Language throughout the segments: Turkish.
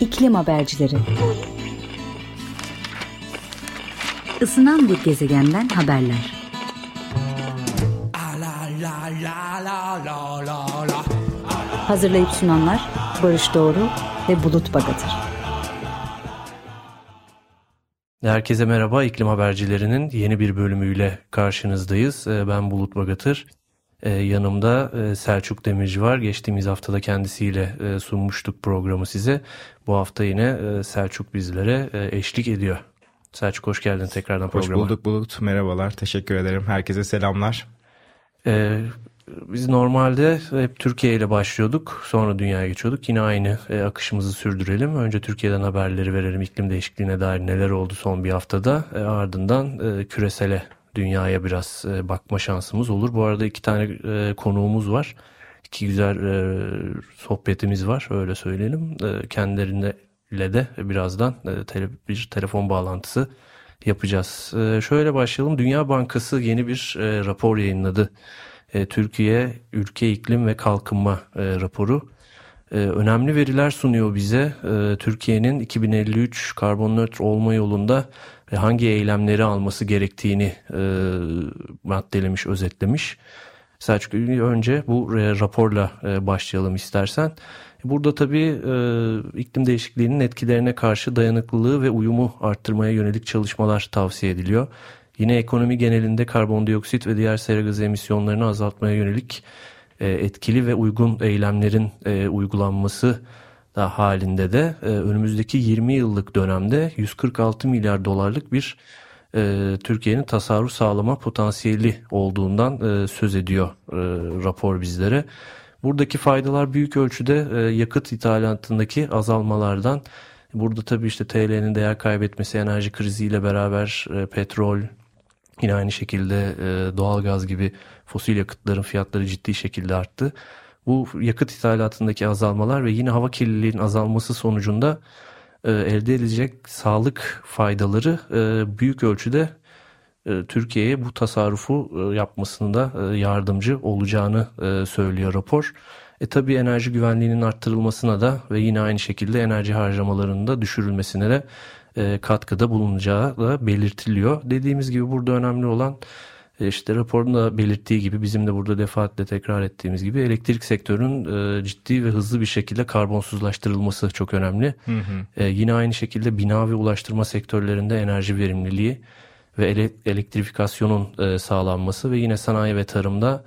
İklim Habercileri Isınan bir gezegenden haberler Hazırlayıp sunanlar Barış Doğru ve Bulut Bagatır Herkese merhaba İklim Habercilerinin yeni bir bölümüyle karşınızdayız. Ee, ben Bulut Bagatır. Ee, yanımda e, Selçuk Demirci var. Geçtiğimiz haftada kendisiyle e, sunmuştuk programı size. Bu hafta yine e, Selçuk bizlere eşlik ediyor. Selçuk hoş geldin tekrardan programa. Hoş bulduk Bulut. Merhabalar. Teşekkür ederim. Herkese selamlar. Ee, biz normalde hep Türkiye ile başlıyorduk. Sonra dünyaya geçiyorduk. Yine aynı akışımızı sürdürelim. Önce Türkiye'den haberleri verelim. İklim değişikliğine dair neler oldu son bir haftada. ardından küresele dünyaya biraz e, bakma şansımız olur. Bu arada iki tane e, konuğumuz var. İki güzel e, sohbetimiz var öyle söyleyelim. E, de birazdan e, bir telefon bağlantısı yapacağız. Şöyle başlayalım. Dünya Bankası yeni bir rapor yayınladı. Türkiye Ülke İklim ve Kalkınma raporu. Önemli veriler sunuyor bize. Türkiye'nin 2053 karbon nötr olma yolunda ve hangi eylemleri alması gerektiğini e, maddelemiş, özetlemiş. Selçuk önce bu raporla e, başlayalım istersen. Burada tabii e, iklim değişikliğinin etkilerine karşı dayanıklılığı ve uyumu arttırmaya yönelik çalışmalar tavsiye ediliyor. Yine ekonomi genelinde karbondioksit ve diğer sera gazı emisyonlarını azaltmaya yönelik e, etkili ve uygun eylemlerin e, uygulanması halinde de e, önümüzdeki 20 yıllık dönemde 146 milyar dolarlık bir Türkiye'nin tasarruf sağlama potansiyeli olduğundan söz ediyor rapor bizlere. Buradaki faydalar büyük ölçüde yakıt ithalatındaki azalmalardan. Burada tabii işte TL'nin değer kaybetmesi, enerji kriziyle beraber petrol, Yine aynı şekilde e, doğalgaz gibi fosil yakıtların fiyatları ciddi şekilde arttı. Bu yakıt ithalatındaki azalmalar ve yine hava kirliliğinin azalması sonucunda e, elde edilecek sağlık faydaları e, büyük ölçüde e, Türkiye'ye bu tasarrufu e, yapmasında e, yardımcı olacağını e, söylüyor rapor. E tabi enerji güvenliğinin arttırılmasına da ve yine aynı şekilde enerji harcamalarının da düşürülmesine de e, katkıda bulunacağı da belirtiliyor. Dediğimiz gibi burada önemli olan işte raporun da belirttiği gibi bizim de burada defaatle tekrar ettiğimiz gibi elektrik sektörünün e, ciddi ve hızlı bir şekilde karbonsuzlaştırılması çok önemli. Hı hı. yine aynı şekilde bina ve ulaştırma sektörlerinde enerji verimliliği ve elektrifikasyonun sağlanması ve yine sanayi ve tarımda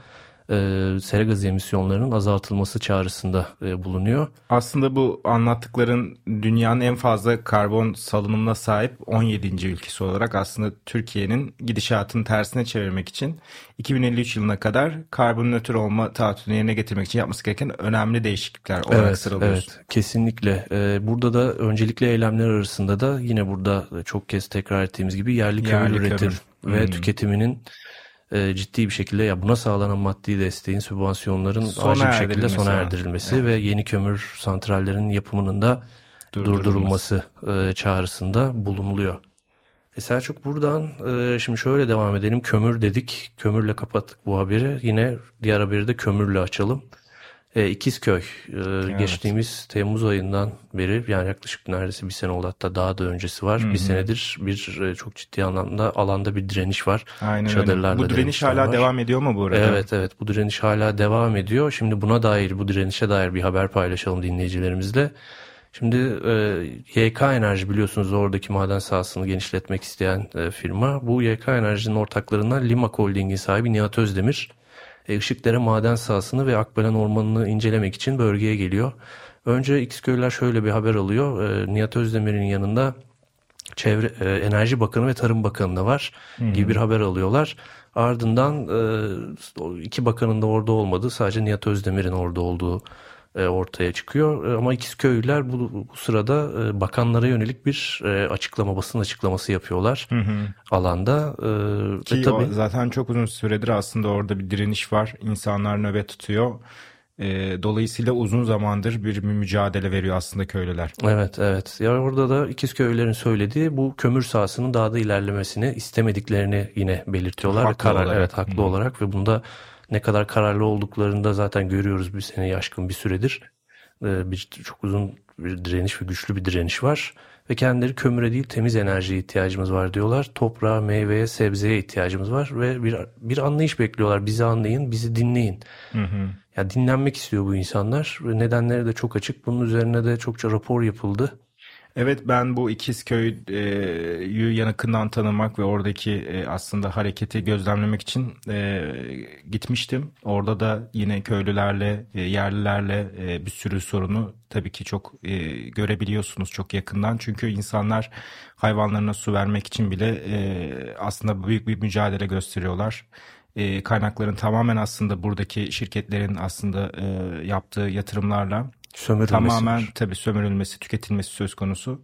e, sera gazı emisyonlarının azaltılması çağrısında e, bulunuyor. Aslında bu anlattıkların dünyanın en fazla karbon salınımına sahip 17. ülkesi olarak aslında Türkiye'nin gidişatını tersine çevirmek için 2053 yılına kadar karbon nötr olma taahhütünü yerine getirmek için yapması gereken önemli değişiklikler olarak evet, sıralıyoruz. Evet, kesinlikle. Ee, burada da öncelikli eylemler arasında da yine burada çok kez tekrar ettiğimiz gibi yerli, yerli kömür üretim kömür. ve hmm. tüketiminin e, ciddi bir şekilde ya buna sağlanan maddi desteğin, sübvansiyonların sona acil bir şekilde sona erdirilmesi evet. ve yeni kömür santrallerinin yapımının da durdurulması e, çağrısında bulunuluyor. E Selçuk buradan e, şimdi şöyle devam edelim. Kömür dedik. Kömürle kapattık bu haberi. Yine diğer haberi de kömürle açalım. E, İkizköy e, evet. geçtiğimiz Temmuz ayından beri yani yaklaşık neredeyse bir sene oldu hatta daha da öncesi var. Hı-hı. Bir senedir bir e, çok ciddi anlamda alanda bir direniş var. Aynen Çadırlarda öyle. Bu direniş hala var. devam ediyor mu bu arada? Evet evet bu direniş hala devam ediyor. Şimdi buna dair bu direnişe dair bir haber paylaşalım dinleyicilerimizle. Şimdi e, YK Enerji biliyorsunuz oradaki maden sahasını genişletmek isteyen e, firma. Bu YK Enerji'nin ortaklarından Lima Holding'in sahibi Nihat Özdemir Işıkdere maden sahasını ve Akbelen Ormanı'nı incelemek için bölgeye geliyor. Önce Xköylüler şöyle bir haber alıyor. E, Nihat Özdemir'in yanında Çevre e, Enerji Bakanı ve Tarım Bakanı da var hmm. gibi bir haber alıyorlar. Ardından iki bakanın da orada olmadığı sadece Nihat Özdemir'in orada olduğu e, ortaya çıkıyor. E, ama İkizköylüler bu, bu sırada e, bakanlara yönelik bir açıklama, basın açıklaması yapıyorlar hı hı. alanda. Ki e, tabii, zaten çok uzun süredir aslında orada bir direniş var. İnsanlar nöbet tutuyor. Dolayısıyla uzun zamandır bir mücadele veriyor aslında köylüler. Evet evet. Ya orada da İkizköylülerin söylediği bu kömür sahasının daha da ilerlemesini istemediklerini yine belirtiyorlar. Haklı Karar, olarak. Evet haklı Hı. olarak ve bunda ne kadar kararlı olduklarını da zaten görüyoruz bir sene yaşkın bir süredir. e, bir çok uzun bir direniş ve güçlü bir direniş var. Ve kendileri kömüre değil temiz enerjiye ihtiyacımız var diyorlar. Toprağa, meyveye, sebzeye ihtiyacımız var ve bir, bir anlayış bekliyorlar. Bizi anlayın, bizi dinleyin. Hı hı. Ya dinlenmek istiyor bu insanlar ve nedenleri de çok açık. Bunun üzerine de çokça rapor yapıldı. Evet ben bu İkizköy'ü yakından tanımak ve oradaki e, aslında hareketi gözlemlemek için e, gitmiştim. Orada da yine köylülerle, e, yerlilerle bir sürü sorunu tabii ki çok görebiliyorsunuz çok yakından. Çünkü insanlar hayvanlarına su vermek için bile aslında büyük bir mücadele gösteriyorlar kaynakların tamamen aslında buradaki şirketlerin aslında yaptığı yatırımlarla sömürülmesi tamamen var. tabii sömürülmesi, tüketilmesi söz konusu.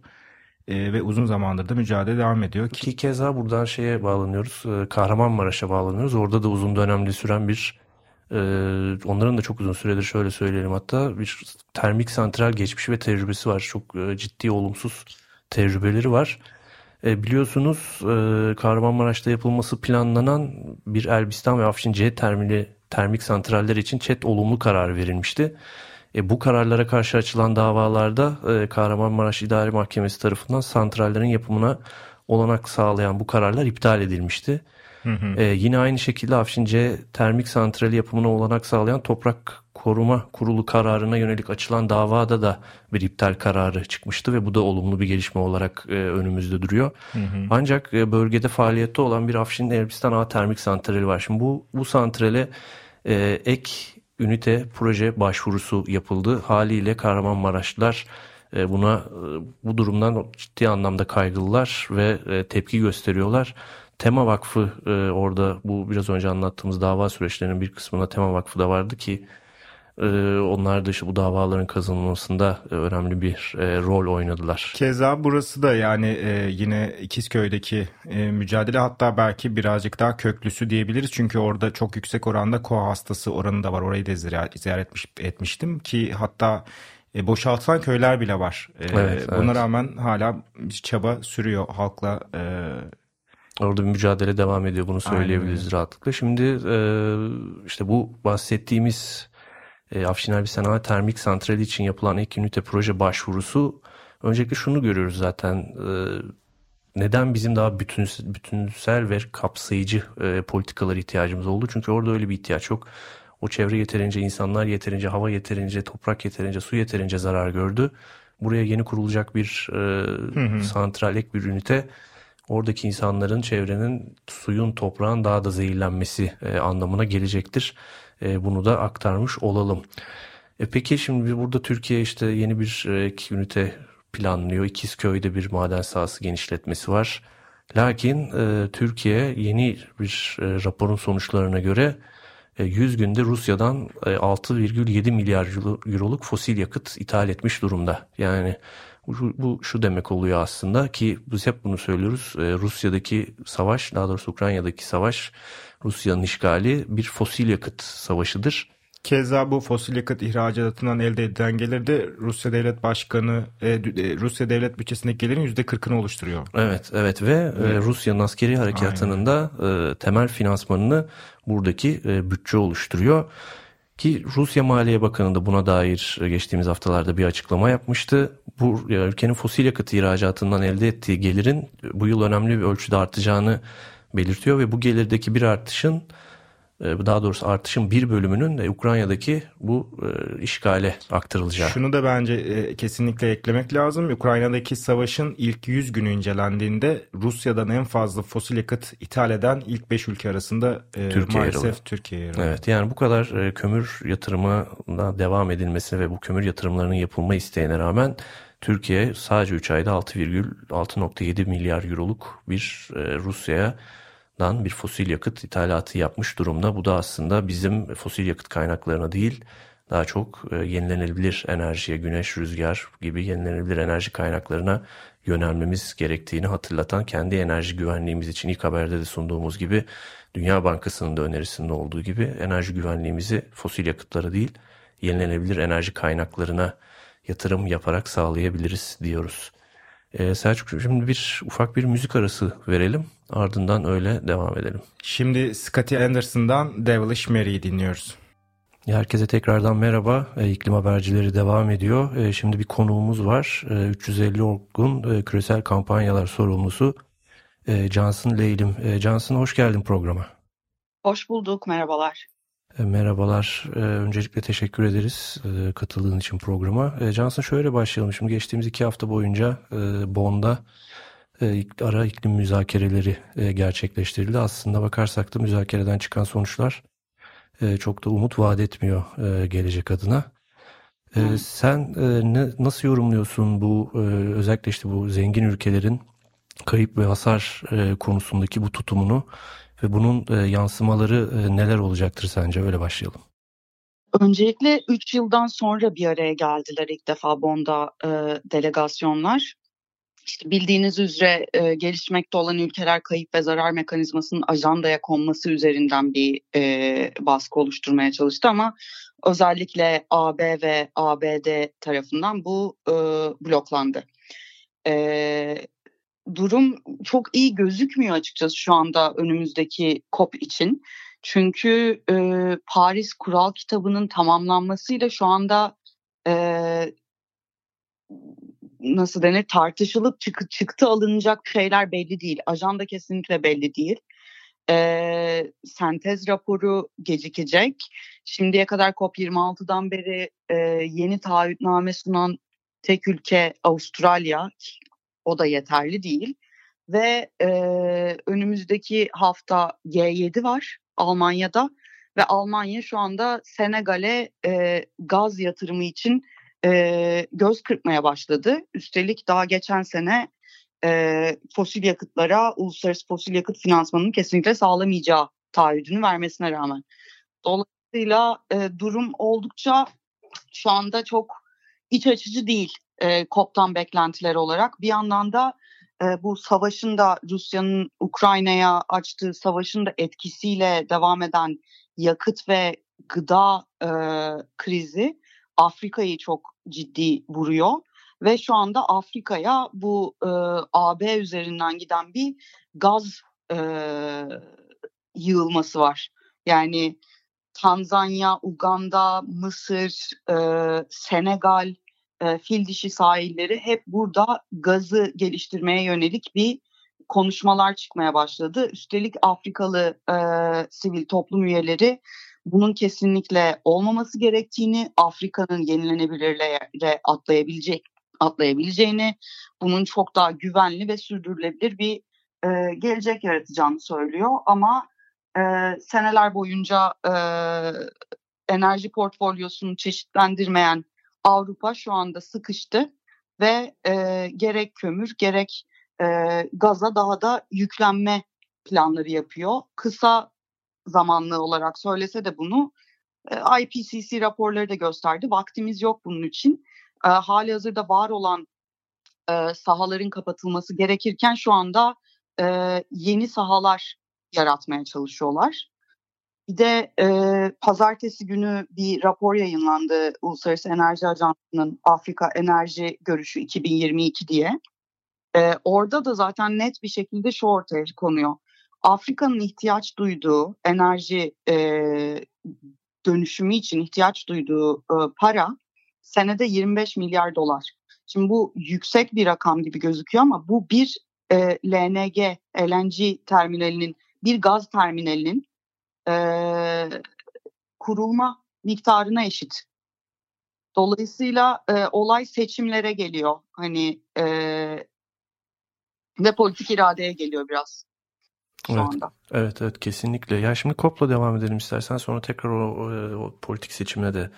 E, ve uzun zamandır da mücadele devam ediyor. Ki, ki keza buradan şeye bağlanıyoruz. E, Kahramanmaraş'a bağlanıyoruz. Orada da uzun dönemli süren bir e, onların da çok uzun süredir şöyle söyleyelim hatta bir termik santral geçmişi ve tecrübesi var. Çok e, ciddi olumsuz tecrübeleri var. E, biliyorsunuz e, Kahramanmaraş'ta yapılması planlanan bir Elbistan ve Afşin C termili termik santraller için çet olumlu karar verilmişti. E, bu kararlara karşı açılan davalarda e, Kahramanmaraş İdari Mahkemesi tarafından santrallerin yapımına olanak sağlayan bu kararlar iptal edilmişti. Hı hı. E, yine aynı şekilde Afşince termik santrali yapımına olanak sağlayan Toprak Koruma Kurulu kararına yönelik açılan davada da bir iptal kararı çıkmıştı ve bu da olumlu bir gelişme olarak e, önümüzde duruyor. Hı hı. Ancak e, bölgede faaliyette olan bir Afşin Elbistan A termik santrali var. Şimdi bu bu santrale e, ek ünite proje başvurusu yapıldı. Haliyle Kahramanmaraşlılar e, buna e, bu durumdan ciddi anlamda kaygılılar ve e, tepki gösteriyorlar. Tema Vakfı orada bu biraz önce anlattığımız dava süreçlerinin bir kısmına Tema Vakfı da vardı ki onlar da işte bu davaların kazanılmasında e, önemli bir e, rol oynadılar. Keza burası da yani e, yine İkizköy'deki mücadele hatta belki birazcık daha köklüsü diyebiliriz. Çünkü orada çok yüksek oranda koa hastası oranı da var. Orayı da ziyaret etmiş, etmiştim ki hatta boşaltılan köyler bile var. Evet, Buna evet. rağmen hala çaba sürüyor halkla Orada bir mücadele devam ediyor bunu söyleyebiliriz Aynen. rahatlıkla. Şimdi işte bu bahsettiğimiz e, Afşin bir Sanayi Termik Santrali için yapılan ek ünite proje başvurusu öncelikle şunu görüyoruz zaten e, neden bizim daha bütünsel, bütünsel ve kapsayıcı e, politikalar ihtiyacımız oldu? Çünkü orada öyle bir ihtiyaç yok. O çevre yeterince, insanlar yeterince, hava yeterince, toprak yeterince, su yeterince zarar gördü. Buraya yeni kurulacak bir e, hı hı. santral ek bir ünite oradaki insanların, çevrenin, suyun, toprağın daha da zehirlenmesi e, anlamına gelecektir. E, bunu da aktarmış olalım. E peki şimdi burada Türkiye işte yeni bir e, ünite planlıyor. İkizköy'de bir maden sahası genişletmesi var. Lakin e, Türkiye yeni bir e, raporun sonuçlarına göre 100 günde Rusya'dan e, 6,7 milyar euroluk fosil yakıt ithal etmiş durumda. Yani bu, bu şu demek oluyor aslında ki biz hep bunu söylüyoruz. E, Rusya'daki savaş, daha doğrusu Ukrayna'daki savaş Rusya'nın işgali bir fosil yakıt savaşıdır. Keza bu fosil yakıt ihracatından elde edilen gelir de Rusya Devlet Başkanı e, e Rusya Devlet bütçesindeki gelirin %40'ını oluşturuyor. Evet, evet ve e, evet. Rusya'nın askeri harekatının da e, temel finansmanını buradaki e, bütçe oluşturuyor. Ki Rusya Maliye Bakanı da buna dair geçtiğimiz haftalarda bir açıklama yapmıştı. Bu ülkenin fosil yakıt ihracatından elde ettiği gelirin bu yıl önemli bir ölçüde artacağını belirtiyor ve bu gelirdeki bir artışın daha doğrusu artışın bir bölümünün de Ukrayna'daki bu e, işgale aktarılacağı. Şunu da bence e, kesinlikle eklemek lazım. Ukrayna'daki savaşın ilk 100 günü incelendiğinde Rusya'dan en fazla fosil yakıt ithal eden ilk 5 ülke arasında Türkiye maalesef Türkiye yer Evet yani bu kadar kömür yatırımına devam edilmesi ve bu kömür yatırımlarının yapılma isteğine rağmen Türkiye sadece 3 ayda 6,6.7 milyar euroluk bir Rusya'ya dan bir fosil yakıt ithalatı yapmış durumda. Bu da aslında bizim fosil yakıt kaynaklarına değil daha çok e, yenilenebilir enerjiye, güneş, rüzgar gibi yenilenebilir enerji kaynaklarına yönelmemiz gerektiğini hatırlatan kendi enerji güvenliğimiz için ilk haberde de sunduğumuz gibi Dünya Bankası'nın da önerisinde olduğu gibi enerji güvenliğimizi fosil yakıtlara değil yenilenebilir enerji kaynaklarına yatırım yaparak sağlayabiliriz diyoruz. Ee, Selçuk şimdi bir ufak bir müzik arası verelim. Ardından öyle devam edelim. Şimdi Scotty Anderson'dan Devilish Mary'i dinliyoruz. Herkese tekrardan merhaba. E, iklim habercileri devam ediyor. E, şimdi bir konuğumuz var. E, 350 Orgun e, küresel kampanyalar sorumlusu Cansın Leylim. E, Cansın hoş geldin programa. Hoş bulduk, merhabalar. E, merhabalar. E, öncelikle teşekkür ederiz e, katıldığın için programa. Cansın şöyle başlayalım. Şimdi geçtiğimiz iki hafta boyunca Bonn'da e, ara iklim müzakereleri gerçekleştirildi. Aslında bakarsak da müzakereden çıkan sonuçlar çok da umut vaat etmiyor gelecek adına. Sen nasıl yorumluyorsun bu özellikle işte bu zengin ülkelerin kayıp ve hasar konusundaki bu tutumunu ve bunun e, yansımaları e, neler olacaktır sence? Öyle başlayalım. Öncelikle 3 yıldan sonra bir araya geldiler ilk defa Bond'a e, delegasyonlar. İşte bildiğiniz üzere e, gelişmekte olan ülkeler kayıp ve zarar mekanizmasının ajandaya konması üzerinden bir e, baskı oluşturmaya çalıştı ama özellikle AB ve ABD tarafından bu e, bloklandı. E, durum çok iyi gözükmüyor açıkçası şu anda önümüzdeki COP için. Çünkü e, Paris Kural Kitabı'nın tamamlanmasıyla şu anda e, nasıl denir tartışılıp çık, çıktı alınacak şeyler belli değil. Ajanda kesinlikle belli değil. E, sentez raporu gecikecek. Şimdiye kadar COP26'dan beri e, yeni taahhütname sunan tek ülke Avustralya. O da yeterli değil. Ve e, önümüzdeki hafta G7 var Almanya'da ve Almanya şu anda Senegal'e e, gaz yatırımı için e, göz kırpmaya başladı. Üstelik daha geçen sene e, fosil yakıtlara uluslararası fosil yakıt finansmanının kesinlikle sağlamayacağı taahhüdünü vermesine rağmen. Dolayısıyla e, durum oldukça şu anda çok iç açıcı değil e, COP'tan beklentiler olarak. Bir yandan da e, bu savaşın da Rusya'nın Ukrayna'ya açtığı savaşın da etkisiyle devam eden yakıt ve gıda e, krizi Afrika'yı çok ciddi vuruyor ve şu anda Afrika'ya bu e, AB üzerinden giden bir gaz e, yığılması var. Yani Tanzanya, Uganda, Mısır, e, Senegal, e, fil dişi sahilleri hep burada gazı geliştirmeye yönelik bir konuşmalar çıkmaya başladı. Üstelik Afrikalı e, sivil toplum üyeleri bunun kesinlikle olmaması gerektiğini, Afrika'nın yenilenebilirlere atlayabilecek atlayabileceğini, bunun çok daha güvenli ve sürdürülebilir bir e, gelecek yaratacağını söylüyor. Ama e, seneler boyunca e, enerji portfolyosunu çeşitlendirmeyen Avrupa şu anda sıkıştı ve e, gerek kömür gerek e, gaza daha da yüklenme planları yapıyor. Kısa zamanlı olarak söylese de bunu e, IPCC raporları da gösterdi. Vaktimiz yok bunun için. E, hali hazırda var olan e, sahaların kapatılması gerekirken şu anda e, yeni sahalar yaratmaya çalışıyorlar. Bir de e, pazartesi günü bir rapor yayınlandı Uluslararası Enerji Ajansı'nın Afrika Enerji Görüşü 2022 diye. E, orada da zaten net bir şekilde şu ortaya konuyor. Afrika'nın ihtiyaç duyduğu enerji e, dönüşümü için ihtiyaç duyduğu e, para senede 25 milyar dolar. Şimdi bu yüksek bir rakam gibi gözüküyor ama bu bir e, LNG, LNG terminalinin, bir gaz terminalinin e, kurulma miktarına eşit. Dolayısıyla e, olay seçimlere geliyor. Hani e, ve politik iradeye geliyor biraz şu evet. anda. Evet evet kesinlikle. Ya şimdi COP'la devam edelim istersen sonra tekrar o, o, o politik seçimle de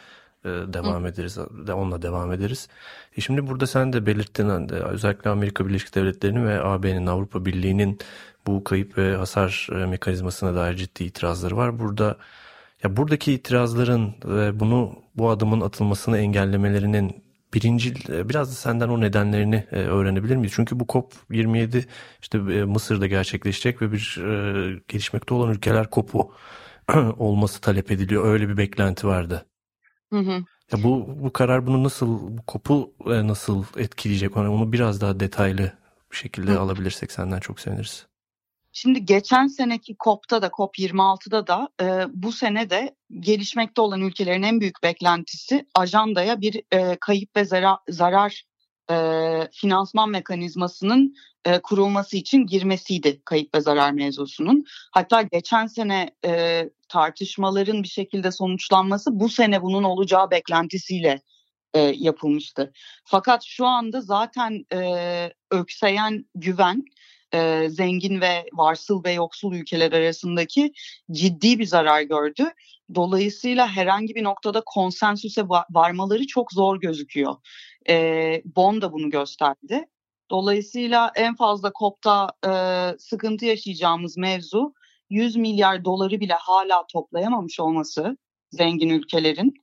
e, devam Hı. ederiz. De, onunla devam ederiz. E şimdi burada sen de belirttin de, özellikle Amerika Birleşik Devletleri'nin ve AB'nin Avrupa Birliği'nin bu kayıp ve hasar e, mekanizmasına dair ciddi itirazları var. Burada ya buradaki itirazların ve bunu bu adımın atılmasını engellemelerinin birinci e, biraz da senden o nedenlerini öğrenebilir miyiz? Çünkü bu COP27 işte Mısır'da gerçekleşecek ve bir gelişmekte olan ülkeler COP'u olması talep ediliyor. Öyle bir beklenti vardı. Hı hı. Ya bu bu karar bunu nasıl bu COP'u nasıl etkileyecek? Onu biraz daha detaylı bir şekilde hı. alabilirsek senden çok seviniriz. Şimdi geçen seneki COP'ta da COP26'da da e, bu sene de gelişmekte olan ülkelerin en büyük beklentisi ajandaya bir e, kayıp ve zarar, zarar e, finansman mekanizmasının e, kurulması için girmesiydi kayıp ve zarar mevzusunun. Hatta geçen sene e, tartışmaların bir şekilde sonuçlanması bu sene bunun olacağı beklentisiyle e, yapılmıştı. Fakat şu anda zaten e, ökseyen güven e, zengin ve varsıl ve yoksul ülkeler arasındaki ciddi bir zarar gördü. Dolayısıyla herhangi bir noktada konsensüse varmaları çok zor gözüküyor. E, Bon da bunu gösterdi. Dolayısıyla en fazla COP'ta e, sıkıntı yaşayacağımız mevzu 100 milyar doları bile hala toplayamamış olması zengin ülkelerin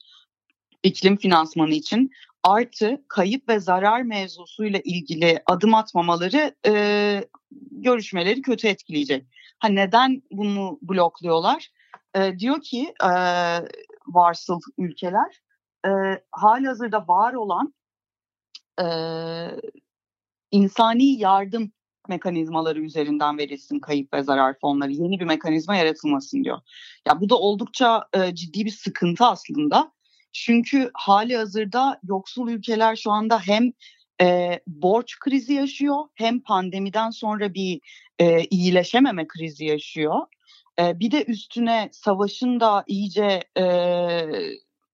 iklim finansmanı için artı kayıp ve zarar mevzusuyla ilgili adım atmamaları e, görüşmeleri kötü etkileyecek. Ha neden bunu blokluyorlar? E, diyor ki e, varsıl ülkeler e, halihazırda var olan e, insani yardım mekanizmaları üzerinden verilsin kayıp ve zarar fonları. Yeni bir mekanizma yaratılmasın diyor. Ya bu da oldukça e, ciddi bir sıkıntı aslında. Çünkü hali hazırda yoksul ülkeler şu anda hem e, borç krizi yaşıyor hem pandemiden sonra bir e, iyileşememe krizi yaşıyor. E, bir de üstüne savaşın da iyice e,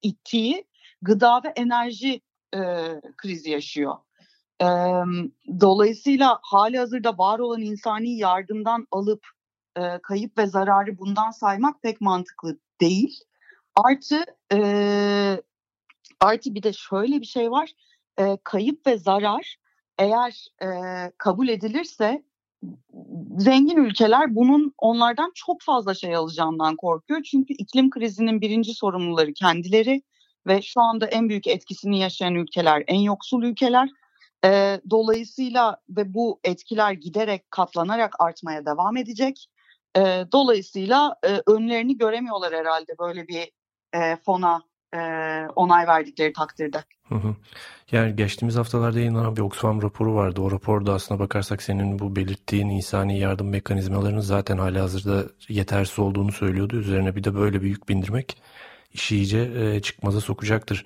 ittiği gıda ve enerji e, krizi yaşıyor. E, dolayısıyla hali hazırda var olan insani yardımdan alıp e, kayıp ve zararı bundan saymak pek mantıklı değil. Artı e, artı bir de şöyle bir şey var. E, kayıp ve zarar eğer e, kabul edilirse zengin ülkeler bunun onlardan çok fazla şey alacağından korkuyor. Çünkü iklim krizinin birinci sorumluları kendileri ve şu anda en büyük etkisini yaşayan ülkeler en yoksul ülkeler. E, dolayısıyla ve bu etkiler giderek katlanarak artmaya devam edecek. E, dolayısıyla e, önlerini göremiyorlar herhalde böyle bir e, fona e, onay verdikleri takdirde. Hı hı. Yani geçtiğimiz haftalarda yayınlanan bir Oxfam raporu vardı. O raporda aslına bakarsak senin bu belirttiğin insani yardım mekanizmalarının zaten hali hazırda yetersiz olduğunu söylüyordu. Üzerine bir de böyle bir yük bindirmek işi iyice e, çıkmaza sokacaktır.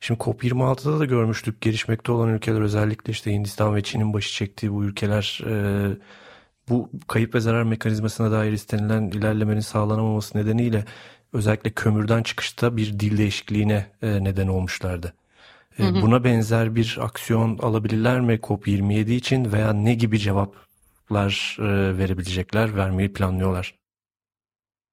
Şimdi COP26'da da görmüştük gelişmekte olan ülkeler özellikle işte Hindistan ve Çin'in başı çektiği bu ülkeler e, bu kayıp ve zarar mekanizmasına dair istenilen ilerlemenin sağlanamaması nedeniyle özellikle kömürden çıkışta bir dil değişikliğine e, neden olmuşlardı. E, hı hı. Buna benzer bir aksiyon alabilirler mi COP27 için veya ne gibi cevaplar e, verebilecekler, vermeyi planlıyorlar?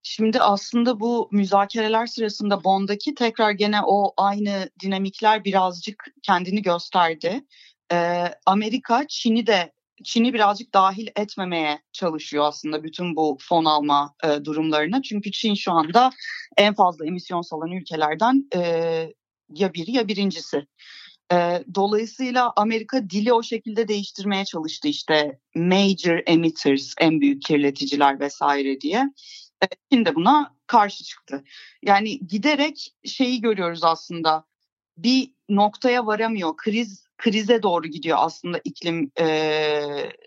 Şimdi aslında bu müzakereler sırasında Bond'daki tekrar gene o aynı dinamikler birazcık kendini gösterdi. Ee, Amerika Çin'i de Çin'i birazcık dahil etmemeye çalışıyor aslında bütün bu fon alma e, durumlarına. Çünkü Çin şu anda en fazla emisyon salan ülkelerden e, ya biri ya birincisi. E, dolayısıyla Amerika dili o şekilde değiştirmeye çalıştı işte major emitters en büyük kirleticiler vesaire diye. E, Çin de buna karşı çıktı. Yani giderek şeyi görüyoruz aslında bir noktaya varamıyor. Kriz krize doğru gidiyor aslında iklim e,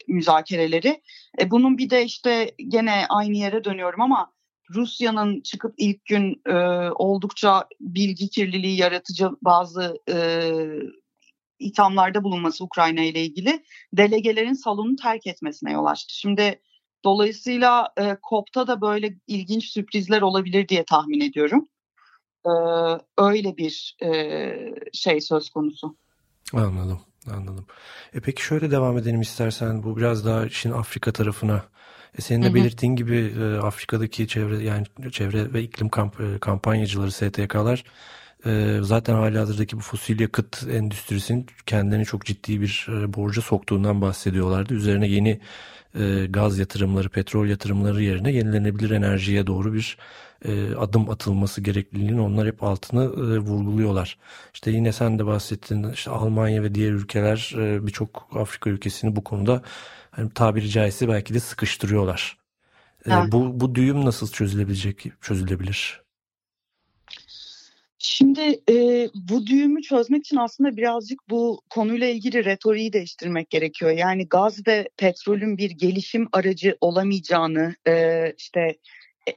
müzakereleri. E, bunun bir de işte gene aynı yere dönüyorum ama Rusya'nın çıkıp ilk gün e, oldukça bilgi kirliliği yaratıcı bazı e, ithamlarda bulunması Ukrayna ile ilgili delegelerin salonu terk etmesine yol açtı. Şimdi dolayısıyla e, COP'ta da böyle ilginç sürprizler olabilir diye tahmin ediyorum. E, öyle bir e, şey söz konusu. Anladım, anladım. E peki şöyle devam edelim istersen. Bu biraz daha işin Afrika tarafına. E senin de hı hı. belirttiğin gibi e, Afrika'daki çevre yani çevre ve iklim kamp, e, kampanyacıları STK'lar e, zaten hali hazırdaki bu fosil yakıt endüstrisinin kendini çok ciddi bir e, borca soktuğundan bahsediyorlardı. Üzerine yeni e, gaz yatırımları, petrol yatırımları yerine yenilenebilir enerjiye doğru bir e, adım atılması gerekliliğini onlar hep altını e, vurguluyorlar. İşte yine sen de bahsettin işte Almanya ve diğer ülkeler e, birçok Afrika ülkesini bu konuda hani tabiri caizse belki de sıkıştırıyorlar. E, bu, bu düğüm nasıl çözülebilecek, çözülebilir? Şimdi e, bu düğümü çözmek için aslında birazcık bu konuyla ilgili retoriği değiştirmek gerekiyor. Yani gaz ve petrolün bir gelişim aracı olamayacağını, e, işte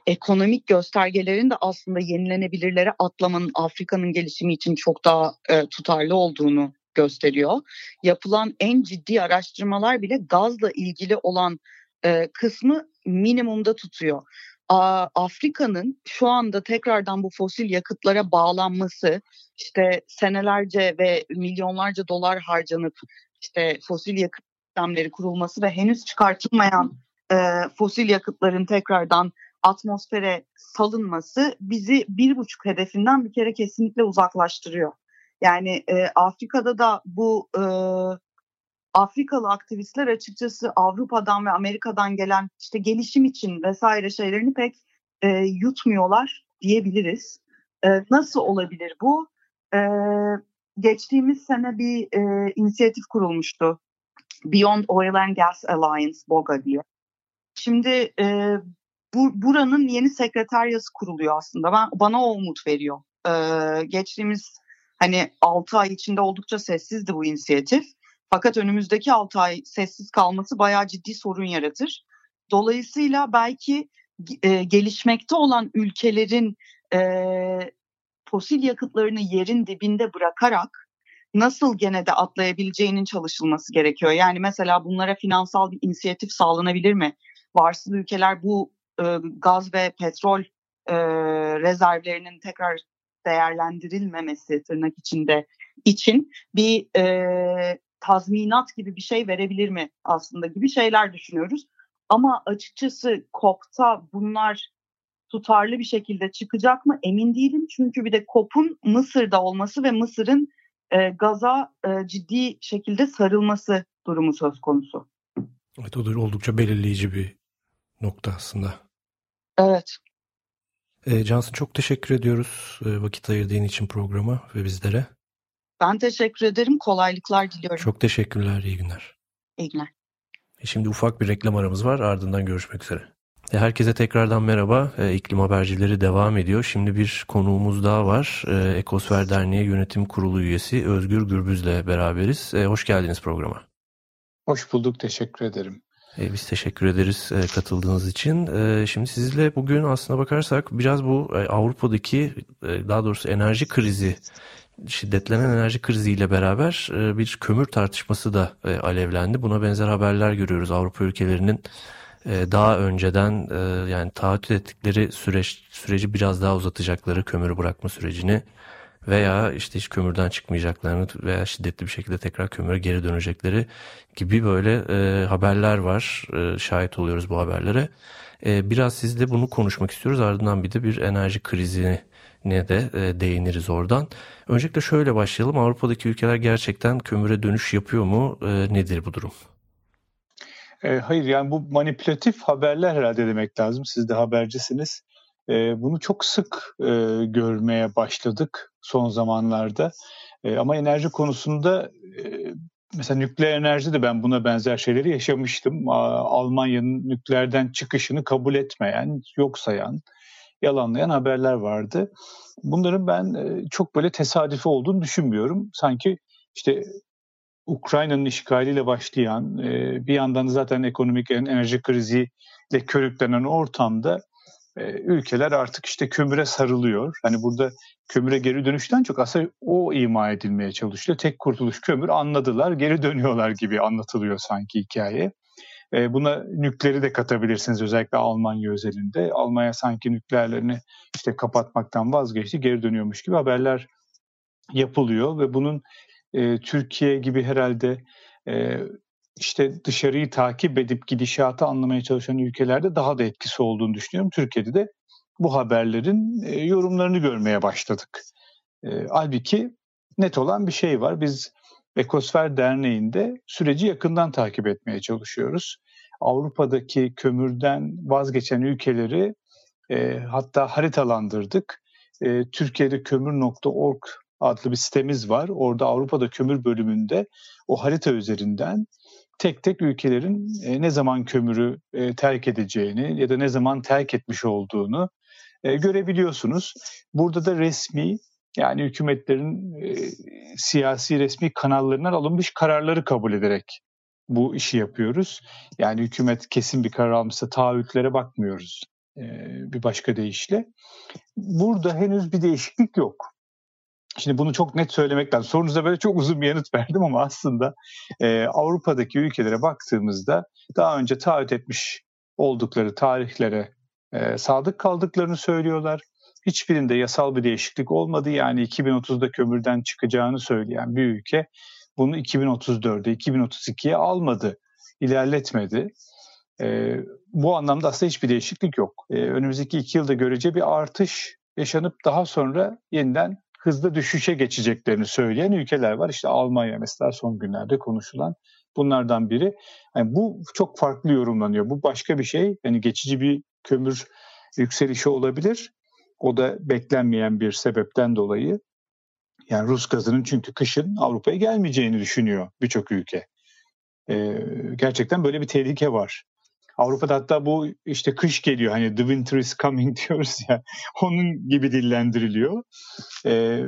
ekonomik göstergelerin de aslında yenilenebilirlere atlamanın Afrika'nın gelişimi için çok daha e, tutarlı olduğunu gösteriyor. Yapılan en ciddi araştırmalar bile gazla ilgili olan e, kısmı minimumda tutuyor. Afrika'nın şu anda tekrardan bu fosil yakıtlara bağlanması, işte senelerce ve milyonlarca dolar harcanıp işte fosil yakıt sistemleri kurulması ve henüz çıkartılmayan e, fosil yakıtların tekrardan atmosfere salınması bizi bir buçuk hedefinden bir kere kesinlikle uzaklaştırıyor. Yani e, Afrika'da da bu e, Afrikalı aktivistler açıkçası Avrupa'dan ve Amerika'dan gelen işte gelişim için vesaire şeylerini pek e, yutmuyorlar diyebiliriz. E, nasıl olabilir bu? E, geçtiğimiz sene bir e, inisiyatif kurulmuştu. Beyond Oil and Gas Alliance, BOGA diye. Şimdi e, bu, buranın yeni sekreteryası kuruluyor aslında. Ben Bana o umut veriyor. E, geçtiğimiz hani 6 ay içinde oldukça sessizdi bu inisiyatif. Fakat önümüzdeki 6 ay sessiz kalması bayağı ciddi sorun yaratır. Dolayısıyla belki e, gelişmekte olan ülkelerin e, fosil yakıtlarını yerin dibinde bırakarak nasıl gene de atlayabileceğinin çalışılması gerekiyor. Yani mesela bunlara finansal bir inisiyatif sağlanabilir mi? Varsıl ülkeler bu e, gaz ve petrol e, rezervlerinin tekrar değerlendirilmemesi tırnak içinde için bir e, tazminat gibi bir şey verebilir mi aslında gibi şeyler düşünüyoruz. Ama açıkçası COP'ta bunlar tutarlı bir şekilde çıkacak mı emin değilim. Çünkü bir de COP'un Mısır'da olması ve Mısır'ın e, gaza e, ciddi şekilde sarılması durumu söz konusu. Evet o da oldukça belirleyici bir nokta aslında. Evet. E, Cansın çok teşekkür ediyoruz e, vakit ayırdığın için programa ve bizlere. Ben teşekkür ederim. Kolaylıklar diliyorum. Çok teşekkürler. İyi günler. İyi günler. E şimdi ufak bir reklam aramız var. Ardından görüşmek üzere. E, herkese tekrardan merhaba. E, iklim habercileri devam ediyor. Şimdi bir konuğumuz daha var. Ekosfer Derneği Yönetim Kurulu üyesi Özgür Gürbüz'le beraberiz. Hoş geldiniz programa. Hoş bulduk. Teşekkür ederim. Biz teşekkür ederiz katıldığınız için. Şimdi sizle bugün aslına bakarsak biraz bu Avrupa'daki daha doğrusu enerji krizi şiddetlenen enerji kriziyle beraber e, bir kömür tartışması da e, alevlendi. Buna benzer haberler görüyoruz. Avrupa ülkelerinin e, daha önceden yani taahhüt ettikleri süreç süreci biraz daha uzatacakları kömürü bırakma sürecini veya işte hiç kömürden çıkmayacaklarını veya şiddetli bir şekilde tekrar kömüre geri dönecekleri gibi böyle haberler var. Şahit oluyoruz bu haberlere. Biraz sizle bunu konuşmak istiyoruz. Ardından bir de bir enerji krizini ne de e, değiniriz oradan. Öncelikle şöyle başlayalım. Avrupa'daki ülkeler gerçekten kömüre dönüş yapıyor mu? E, nedir bu durum? E, hayır yani bu manipülatif haberler herhalde demek lazım. Siz de habercisiniz. E, bunu çok sık e, görmeye başladık son zamanlarda. E, ama enerji konusunda e, mesela nükleer enerji de ben buna benzer şeyleri yaşamıştım. Almanya'nın nükleerden çıkışını kabul etmeyen, yok sayan, yalanlayan haberler vardı. Bunların ben e, çok böyle tesadüfi olduğunu düşünmüyorum. Sanki işte Ukrayna'nın işgaliyle başlayan e, bir yandan zaten ekonomik enerji kriziyle körüklenen ortamda e, ülkeler artık işte kömüre sarılıyor. Hani burada kömüre geri dönüşten çok aslında o ima edilmeye çalışıyor. Tek kurtuluş kömür anladılar, geri dönüyorlar gibi anlatılıyor sanki hikaye. E, buna nükleeri de katabilirsiniz özellikle Almanya özelinde. Almanya sanki nükleerlerini işte kapatmaktan vazgeçti, geri dönüyormuş gibi haberler yapılıyor ve bunun e, Türkiye gibi herhalde e, işte dışarıyı takip edip gidişatı anlamaya çalışan ülkelerde daha da etkisi olduğunu düşünüyorum. Türkiye'de de bu haberlerin e, yorumlarını görmeye başladık. E, halbuki net olan bir şey var. Biz Ekosfer Derneği'nde süreci yakından takip etmeye çalışıyoruz. Avrupa'daki kömürden vazgeçen ülkeleri e, hatta haritalandırdık. E, Türkiye'de kömür.org adlı bir sitemiz var. Orada Avrupa'da kömür bölümünde o harita üzerinden tek tek ülkelerin e, ne zaman kömürü e, terk edeceğini ya da ne zaman terk etmiş olduğunu e, görebiliyorsunuz. Burada da resmi Yani hükümetlerin e, siyasi resmi kanallarından alınmış kararları kabul ederek bu işi yapıyoruz. Yani hükümet kesin bir karar almışsa taahhütlere bakmıyoruz e, bir başka deyişle. Burada henüz bir değişiklik yok. Şimdi bunu çok net söylemek lazım. Sorunuza böyle çok uzun bir yanıt verdim ama aslında e, Avrupa'daki ülkelere baktığımızda daha önce taahhüt etmiş oldukları tarihlere e, sadık kaldıklarını söylüyorlar. Hiçbirinde yasal bir değişiklik olmadı. Yani 2030'da kömürden çıkacağını söyleyen bir ülke bunu 2034'e, 2032'ye almadı, ilerletmedi. E, bu anlamda aslında hiçbir değişiklik yok. E, önümüzdeki iki yılda görece bir artış yaşanıp daha sonra yeniden hızlı düşüşe geçeceklerini söyleyen ülkeler var. İşte Almanya mesela son günlerde konuşulan bunlardan biri. Yani bu çok farklı yorumlanıyor. Bu başka bir şey. Yani geçici bir kömür yükselişi olabilir. O da beklenmeyen bir sebepten dolayı. Yani Rus gazının çünkü kışın Avrupa'ya gelmeyeceğini düşünüyor birçok ülke. Ee, gerçekten böyle bir tehlike var. Avrupa'da hatta bu işte kış geliyor hani the winter is coming diyoruz ya onun gibi dillendiriliyor. Ee,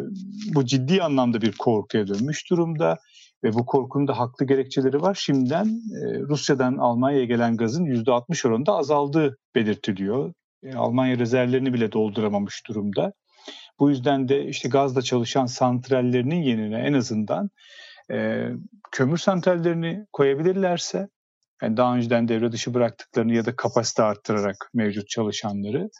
bu ciddi anlamda bir korkuya dönmüş durumda ve bu korkunun da haklı gerekçeleri var. Şimdiden e, Rusya'dan Almanya'ya gelen gazın %60 oranında azaldığı belirtiliyor. E, Almanya rezervlerini bile dolduramamış durumda. Bu yüzden de işte gazla çalışan santrallerinin yerine en azından e, kömür santrallerini koyabilirlerse yani daha önceden devre dışı bıraktıklarını ya da kapasite arttırarak mevcut çalışanları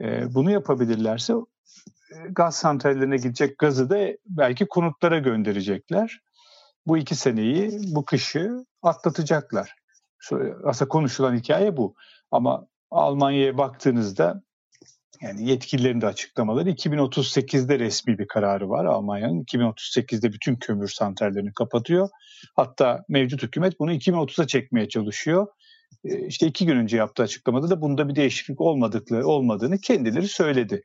e, bunu yapabilirlerse e, gaz santrallerine gidecek gazı da belki konutlara gönderecekler. Bu iki seneyi, bu kışı atlatacaklar. Aslında konuşulan hikaye bu. Ama Almanya'ya baktığınızda yani yetkililerin de açıklamaları 2038'de resmi bir kararı var Almanya'nın. 2038'de bütün kömür santrallerini kapatıyor. Hatta mevcut hükümet bunu 2030'a çekmeye çalışıyor. Ee, işte iki gün önce yaptığı açıklamada da bunda bir değişiklik olmadıkları olmadığını kendileri söyledi.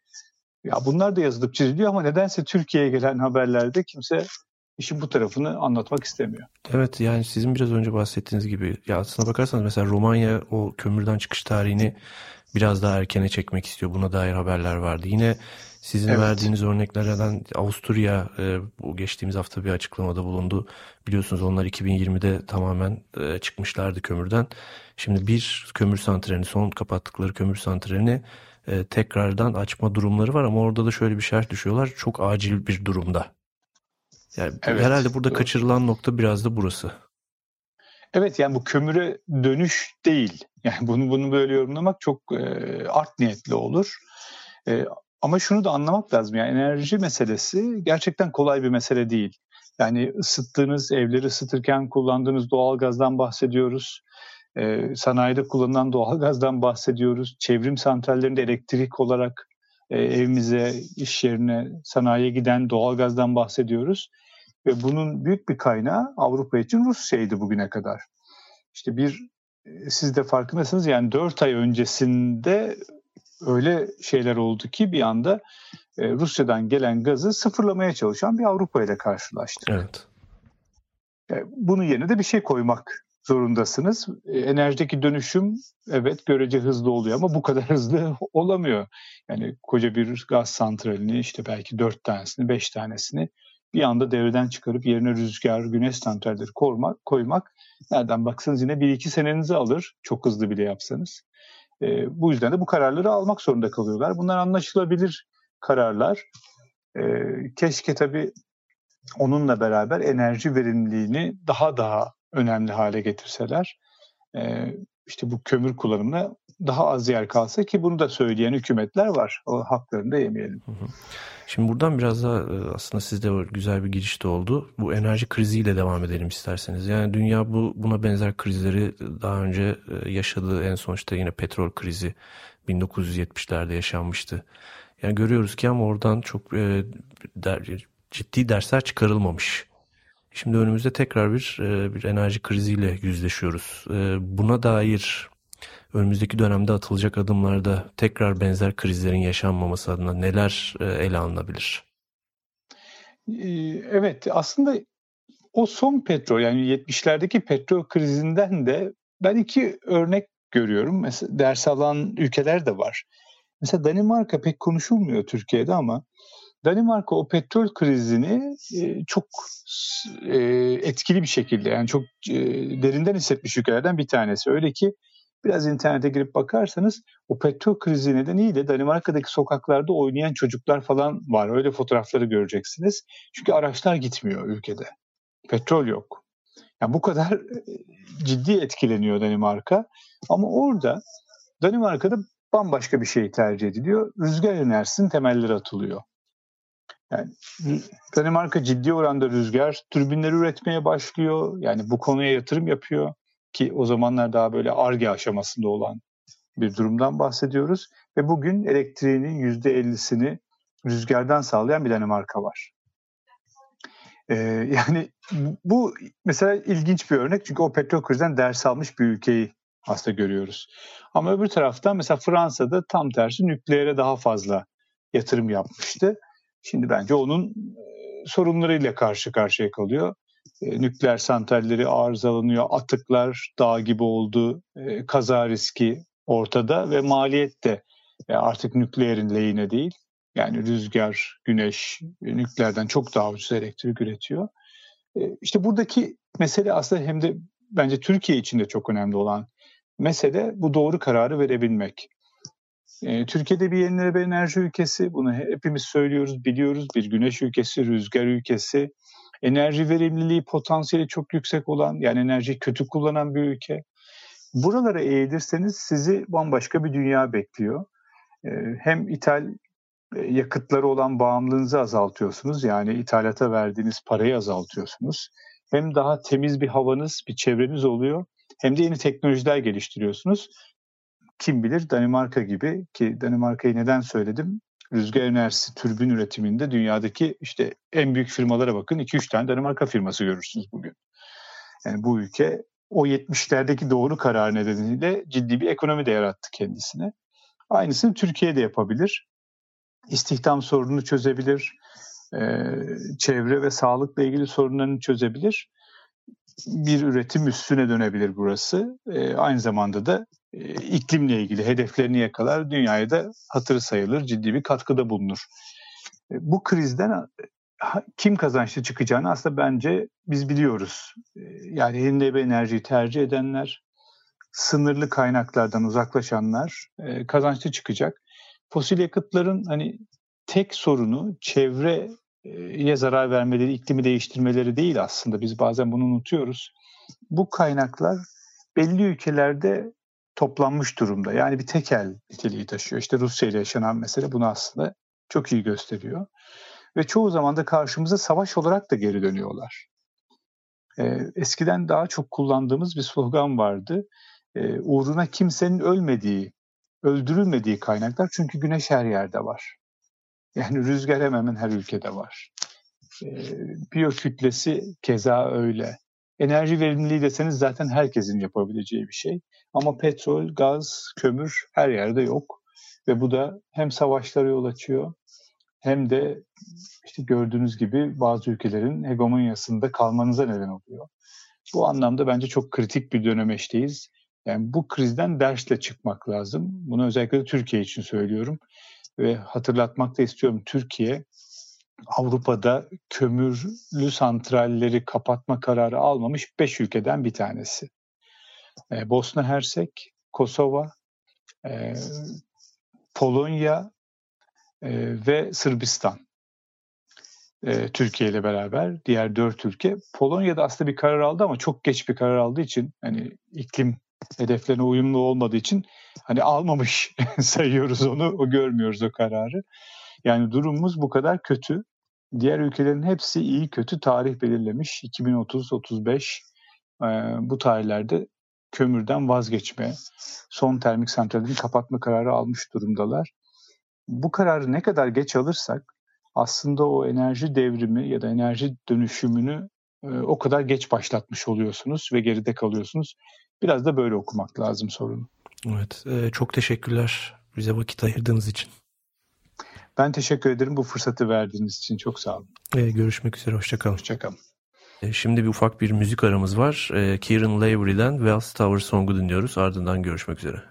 Ya bunlar da yazılıp çiziliyor ama nedense Türkiye'ye gelen haberlerde kimse işin bu tarafını anlatmak istemiyor. Evet yani sizin biraz önce bahsettiğiniz gibi ya aslına bakarsanız mesela Romanya o kömürden çıkış tarihini biraz daha erkene çekmek istiyor. Buna dair haberler vardı. Yine sizin evet. verdiğiniz örneklerden Avusturya e, bu geçtiğimiz hafta bir açıklamada bulundu. Biliyorsunuz onlar 2020'de tamamen e, çıkmışlardı kömürden. Şimdi bir kömür santralini son kapattıkları kömür santralini e, tekrardan açma durumları var ama orada da şöyle bir şerh düşüyorlar. Çok acil bir durumda. Yani evet. herhalde burada kaçırılan nokta biraz da burası. Evet yani bu kömüre dönüş değil. Yani bunu bunu böyle yorumlamak çok e, art niyetli olur. E, ama şunu da anlamak lazım. Yani enerji meselesi gerçekten kolay bir mesele değil. Yani ısıttığınız, evleri ısıtırken kullandığınız doğal gazdan bahsediyoruz. E, sanayide kullanılan doğal gazdan bahsediyoruz. Çevrim santrallerinde elektrik olarak e, evimize, iş yerine, sanayiye giden doğal gazdan bahsediyoruz. Ve bunun büyük bir kaynağı Avrupa için Rusya'ydı bugüne kadar. İşte bir e, siz de farkındasınız yani 4 ay öncesinde öyle şeyler oldu ki bir anda e, Rusya'dan gelen gazı sıfırlamaya çalışan bir Avrupa ile karşılaştık. Evet. E, bunun yerine de bir şey koymak zorundasınız. Enerjideki dönüşüm evet görece hızlı oluyor ama bu kadar hızlı olamıyor. Yani koca bir gaz santralini işte belki dört tanesini, beş tanesini bir anda devreden çıkarıp yerine rüzgar, güneş santralleri koymak, koymak nereden baksanız yine bir iki senenizi alır çok hızlı bile yapsanız. E, bu yüzden de bu kararları almak zorunda kalıyorlar. Bunlar anlaşılabilir kararlar. E, keşke tabii onunla beraber enerji verimliliğini daha daha önemli hale getirseler. E, işte bu kömür kullanımına daha az yer kalsa ki bunu da söyleyen hükümetler var. O haklarını da yemeyelim. Şimdi buradan biraz daha aslında sizde güzel bir giriş de oldu. Bu enerji kriziyle devam edelim isterseniz. Yani dünya bu buna benzer krizleri daha önce e, yaşadı. En sonuçta yine petrol krizi 1970'lerde yaşanmıştı. Yani görüyoruz ki ama oradan çok e, der, ciddi dersler çıkarılmamış. Şimdi önümüzde tekrar bir bir enerji kriziyle yüzleşiyoruz. Buna dair önümüzdeki dönemde atılacak adımlarda tekrar benzer krizlerin yaşanmaması adına neler e, ele alınabilir? Evet aslında o son petrol yani 70'lerdeki petrol krizinden de ben iki örnek görüyorum. Mesela ders alan ülkeler de var. Mesela Danimarka pek konuşulmuyor Türkiye'de ama Danimarka o petrol krizini e, çok e, etkili bir şekilde yani çok e, derinden hissetmiş ülkelerden bir tanesi. Öyle ki biraz internete girip bakarsanız o petrol krizi nedeniyle Danimarka'daki sokaklarda oynayan çocuklar falan var. Öyle fotoğrafları göreceksiniz. Çünkü araçlar gitmiyor ülkede. Petrol yok. Yani bu kadar ciddi etkileniyor Danimarka. Ama orada Danimarka'da bambaşka bir şey tercih ediliyor. Rüzgar enerjisinin temelleri atılıyor. Yani Danimarka ciddi oranda rüzgar türbinleri üretmeye başlıyor. Yani bu konuya yatırım yapıyor ki o zamanlar daha böyle arge aşamasında olan bir durumdan bahsediyoruz. Ve bugün elektriğinin %50'sini rüzgardan sağlayan bir Danimarka var. Ee, yani bu mesela ilginç bir örnek çünkü o petrol krizinden ders almış bir ülkeyi aslında görüyoruz. Ama öbür taraftan mesela Fransa'da tam tersi nükleere daha fazla yatırım yapmıştı. Şimdi bence onun e, sorunlarıyla karşı karşıya kalıyor. E, nükleer santralleri arızalanıyor, atıklar dağ gibi oldu, e, kaza riski ortada ve maliyet de artık nükleerin lehine değil. Yani rüzgar, güneş, nükleerden çok daha ucuz elektrik üretiyor. İşte buradaki mesele aslında hem de bence Türkiye için de çok önemli olan mesele bu doğru kararı verebilmek. E, Türkiye'de bir yenilenebilir enerji ülkesi. Bunu hepimiz söylüyoruz, biliyoruz. Bir güneş ülkesi, rüzgar ülkesi. Enerji verimliliği potansiyeli çok yüksek olan, yani enerjiyi kötü kullanan bir ülke. Buralara eğilirseniz sizi bambaşka bir dünya bekliyor. E, hem ithal e, yakıtları olan bağımlılığınızı azaltıyorsunuz. Yani ithalata verdiğiniz parayı azaltıyorsunuz. Hem daha temiz bir havanız, bir çevreniz oluyor. Hem de yeni teknolojiler geliştiriyorsunuz kim bilir Danimarka gibi ki Danimarka'yı neden söyledim? Rüzgar enerjisi türbin üretiminde dünyadaki işte en büyük firmalara bakın 2-3 tane Danimarka firması görürsünüz bugün. Yani bu ülke o 70'lerdeki doğru karar nedeniyle ciddi bir ekonomi de yarattı kendisine. Aynısını Türkiye'de yapabilir. İstihdam sorununu çözebilir. çevre ve sağlıkla ilgili sorunlarını çözebilir. Bir üretim üstüne dönebilir burası. aynı zamanda da e, iklimle ilgili hedeflerini yakalar, dünyaya da hatırı sayılır, ciddi bir katkıda bulunur. E, bu krizden kim kazançlı çıkacağını aslında bence biz biliyoruz. E, yani yenilenebilir enerjiyi tercih edenler, sınırlı kaynaklardan uzaklaşanlar kazançlı çıkacak. Fosil yakıtların hani tek sorunu çevreye zarar vermeleri, iklimi değiştirmeleri değil aslında. Biz bazen bunu unutuyoruz. Bu kaynaklar belli ülkelerde toplanmış durumda. Yani bir tekel niteliği taşıyor. İşte Rusya ile yaşanan mesele bunu aslında çok iyi gösteriyor. Ve çoğu zaman da karşımıza savaş olarak da geri dönüyorlar. Ee, eskiden daha çok kullandığımız bir slogan vardı. Ee, uğruna kimsenin ölmediği, öldürülmediği kaynaklar çünkü güneş her yerde var. Yani rüzgar hemen hemen her ülkede var. Ee, biyokütlesi keza öyle. Enerji verimliliği deseniz zaten herkesin yapabileceği bir şey. Ama petrol, gaz, kömür her yerde yok. Ve bu da hem savaşlara yol açıyor hem de işte gördüğünüz gibi bazı ülkelerin hegemonyasında kalmanıza neden oluyor. Bu anlamda bence çok kritik bir dönemeçteyiz. Yani bu krizden dersle çıkmak lazım. Bunu özellikle Türkiye için söylüyorum. Ve hatırlatmak da istiyorum. Türkiye Avrupa'da kömürlü santralleri kapatma kararı almamış 5 ülkeden bir tanesi. Ee, Bosna Hersek, Kosova, e, Polonya e, ve Sırbistan. E, Türkiye ile beraber diğer dört ülke. Polonya'da aslında bir karar aldı ama çok geç bir karar aldığı için hani iklim hedeflerine uyumlu olmadığı için hani almamış sayıyoruz onu, o görmüyoruz o kararı. Yani durumumuz bu kadar kötü. Diğer ülkelerin hepsi iyi kötü tarih belirlemiş. 2030-35 e, bu tarihlerde kömürden vazgeçme, son termik santralini kapatma kararı almış durumdalar. Bu kararı ne kadar geç alırsak aslında o enerji devrimi ya da enerji dönüşümünü e, o kadar geç başlatmış oluyorsunuz ve geride kalıyorsunuz. Biraz da böyle okumak lazım sorunu. Evet, e, çok teşekkürler bize vakit ayırdığınız için. Ben teşekkür ederim bu fırsatı verdiğiniz için. Çok sağ olun. Ee, görüşmek üzere. Hoşçakalın. Hoşçakalın. Ee, şimdi bir ufak bir müzik aramız var. Ee, Kieran Lavery'den Wells Tower Song'u dinliyoruz. Ardından görüşmek üzere.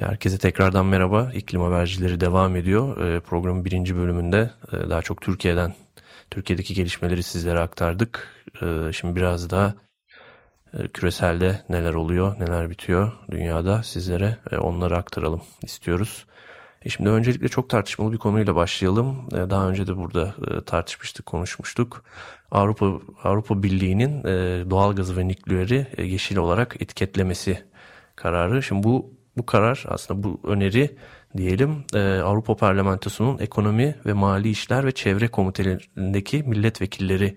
Herkese tekrardan merhaba. İklim habercileri devam ediyor. E, programın birinci bölümünde e, daha çok Türkiye'den, Türkiye'deki gelişmeleri sizlere aktardık. E, şimdi biraz daha e, küreselde neler oluyor, neler bitiyor dünyada sizlere e, onları aktaralım istiyoruz. E şimdi öncelikle çok tartışmalı bir konuyla başlayalım. E, daha önce de burada e, tartışmıştık, konuşmuştuk. Avrupa Avrupa Birliği'nin e, doğalgazı ve nükleeri e, yeşil olarak etiketlemesi kararı. Şimdi bu bu karar aslında bu öneri diyelim e, Avrupa Parlamentosu'nun ekonomi ve mali işler ve çevre komitelerindeki milletvekilleri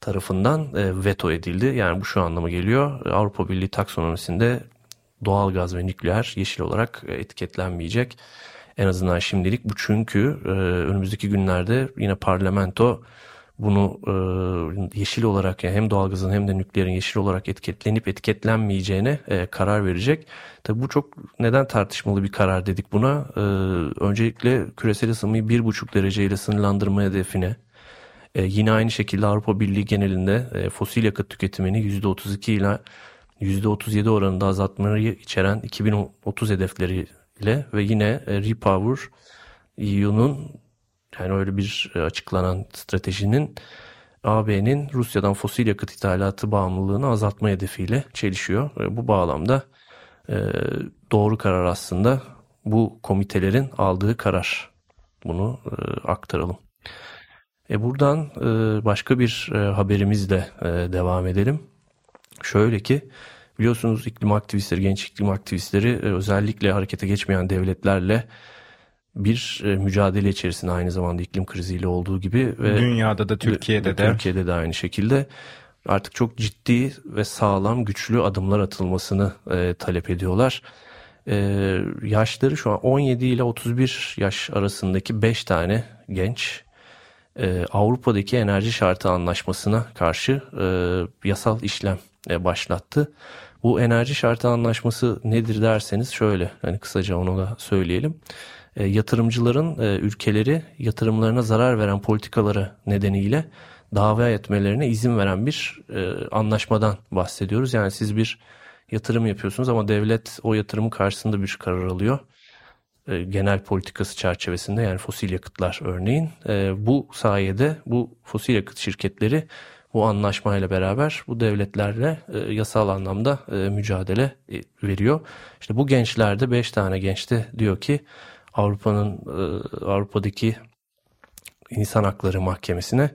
tarafından e, veto edildi. Yani bu şu anlama geliyor. Avrupa Birliği taksonomisinde doğal gaz ve nükleer yeşil olarak etiketlenmeyecek. En azından şimdilik bu çünkü e, önümüzdeki günlerde yine parlamento bunu e, yeşil olarak yani hem doğalgazın hem de nükleerin yeşil olarak etiketlenip etiketlenmeyeceğine e, karar verecek. Tabi bu çok neden tartışmalı bir karar dedik buna. E, öncelikle küresel ısınmayı bir buçuk dereceyle sınırlandırma hedefine e, yine aynı şekilde Avrupa Birliği genelinde e, fosil yakıt tüketimini %32 ile %37 oranında azaltmayı içeren 2030 hedefleriyle ve yine e, Repower EU'nun yani öyle bir e, açıklanan stratejinin AB'nin Rusya'dan fosil yakıt ithalatı bağımlılığını azaltma hedefiyle çelişiyor. E, bu bağlamda doğru karar aslında bu komitelerin aldığı karar. Bunu aktaralım. E buradan başka bir haberimizle devam edelim. Şöyle ki biliyorsunuz iklim aktivistleri, genç iklim aktivistleri özellikle harekete geçmeyen devletlerle bir e, mücadele içerisinde aynı zamanda iklim kriziyle olduğu gibi ve dünyada da Türkiye'de de Türkiye'de de aynı şekilde artık çok ciddi ve sağlam güçlü adımlar atılmasını e, talep ediyorlar. E, yaşları şu an 17 ile 31 yaş arasındaki 5 tane genç e, Avrupa'daki enerji şartı anlaşmasına karşı e, yasal işlem e, başlattı. Bu enerji şartı anlaşması nedir derseniz şöyle hani kısaca onu da söyleyelim e, yatırımcıların e, ülkeleri yatırımlarına zarar veren politikaları nedeniyle dava etmelerine izin veren bir e, anlaşmadan bahsediyoruz. Yani siz bir yatırım yapıyorsunuz ama devlet o yatırımın karşısında bir karar alıyor. E, genel politikası çerçevesinde yani fosil yakıtlar örneğin. E, bu sayede bu fosil yakıt şirketleri bu anlaşmayla beraber bu devletlerle e, yasal anlamda e, mücadele e, veriyor. İşte bu gençlerde 5 tane gençte diyor ki Avrupa'nın e, Avrupa'daki İnsan Hakları Mahkemesi'ne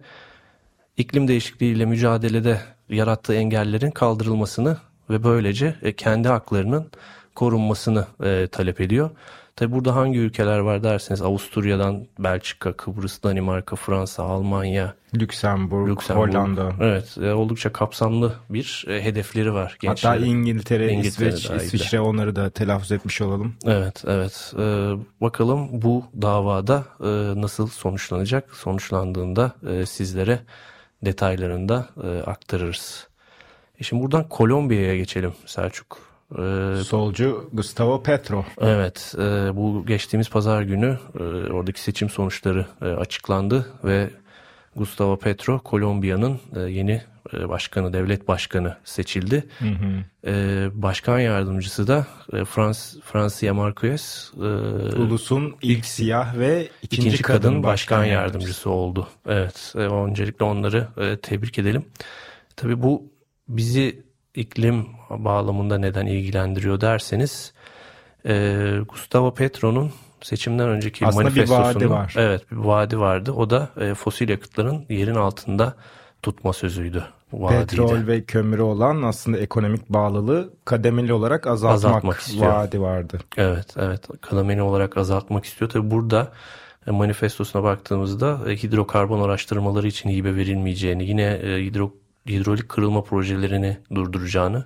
iklim değişikliğiyle mücadelede yarattığı engellerin kaldırılmasını ve böylece e, kendi haklarının korunmasını e, talep ediyor. Tabi burada hangi ülkeler var derseniz Avusturya'dan Belçika, Kıbrıs, Danimarka, Fransa, Almanya, Lüksemburg, Lüksemburg Hollanda. Evet e, oldukça kapsamlı bir e, hedefleri var. Gençlere. Hatta İngiltere, İngiltere İsveç, İsviçre onları da telaffuz etmiş olalım. Evet evet e, bakalım bu davada e, nasıl sonuçlanacak sonuçlandığında e, sizlere detaylarında e, aktarırız. E şimdi buradan Kolombiya'ya geçelim Selçuk. Ee, Solcu Gustavo Petro. Evet, e, bu geçtiğimiz pazar günü e, oradaki seçim sonuçları e, açıklandı ve Gustavo Petro Kolombiya'nın e, yeni e, başkanı, devlet başkanı seçildi. Hı hı. E, başkan yardımcısı da e, Frans Francia Marquez. E, Ulus'un ilk siyah ve ikinci, ikinci kadın, kadın başkan, başkan yardımcısı. yardımcısı oldu. Evet, e, öncelikle onları e, tebrik edelim. Tabii bu bizi iklim bağlamında neden ilgilendiriyor derseniz e, Gustavo Petro'nun seçimden önceki Aslında manifestosunun bir vaadi var. evet bir vaadi vardı. O da e, fosil yakıtların yerin altında tutma sözüydü. Vaadiydi. Petrol ve kömürü olan aslında ekonomik bağlılığı kademeli olarak azaltmak, azaltmak vaadi vardı. Evet, evet. Kademeli olarak azaltmak istiyor. Tabi burada e, manifestosuna baktığımızda e, hidrokarbon araştırmaları için hibe verilmeyeceğini, yine e, hidro hidrolik kırılma projelerini durduracağını